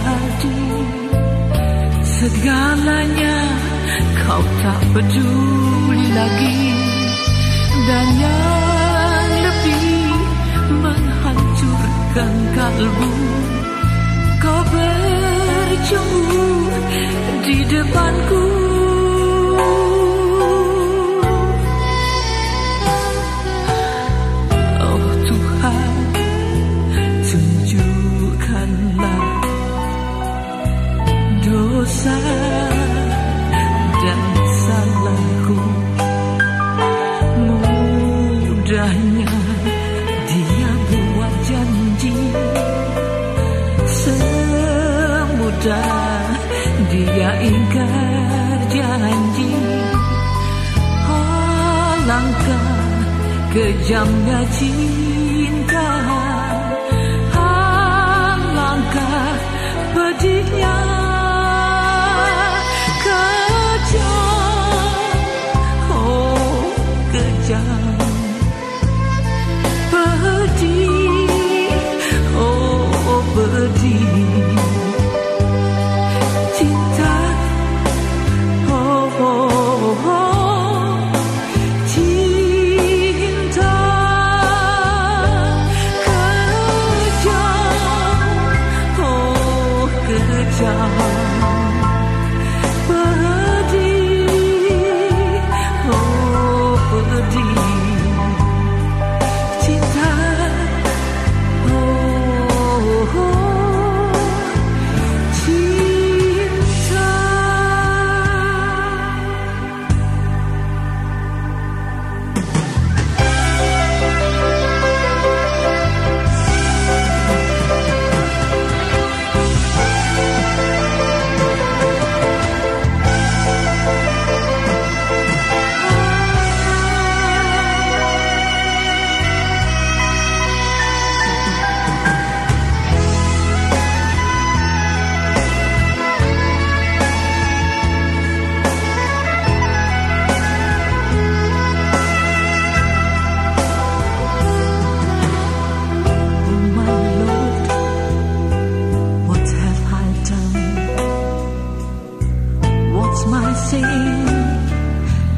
terjadi Segalanya kau tak peduli lagi. Dan yang lebih menghancurkan kalbu Kau bercumbu di depanku dia ingkar janji. Alangkah kejamnya cinta. Alangkah pedihnya kejam. Oh kejam 家。What's my sin?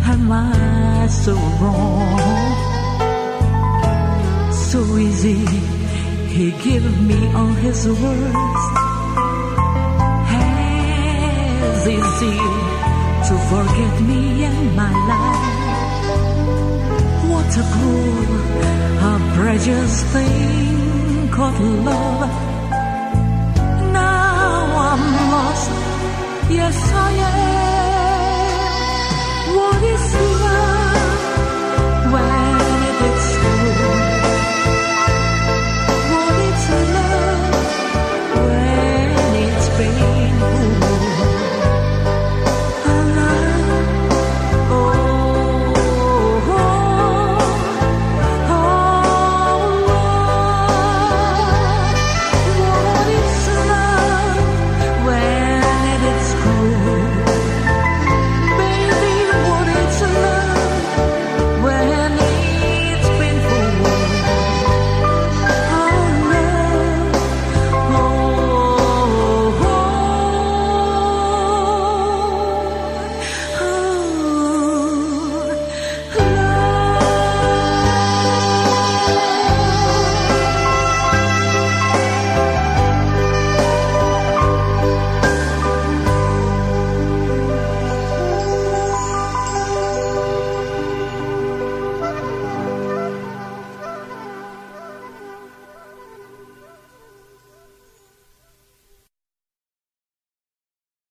Am I so wrong? So easy, He give me all His words. As easy to forget me and my life. What a cruel, a precious thing called love. Now I'm lost, yes I am.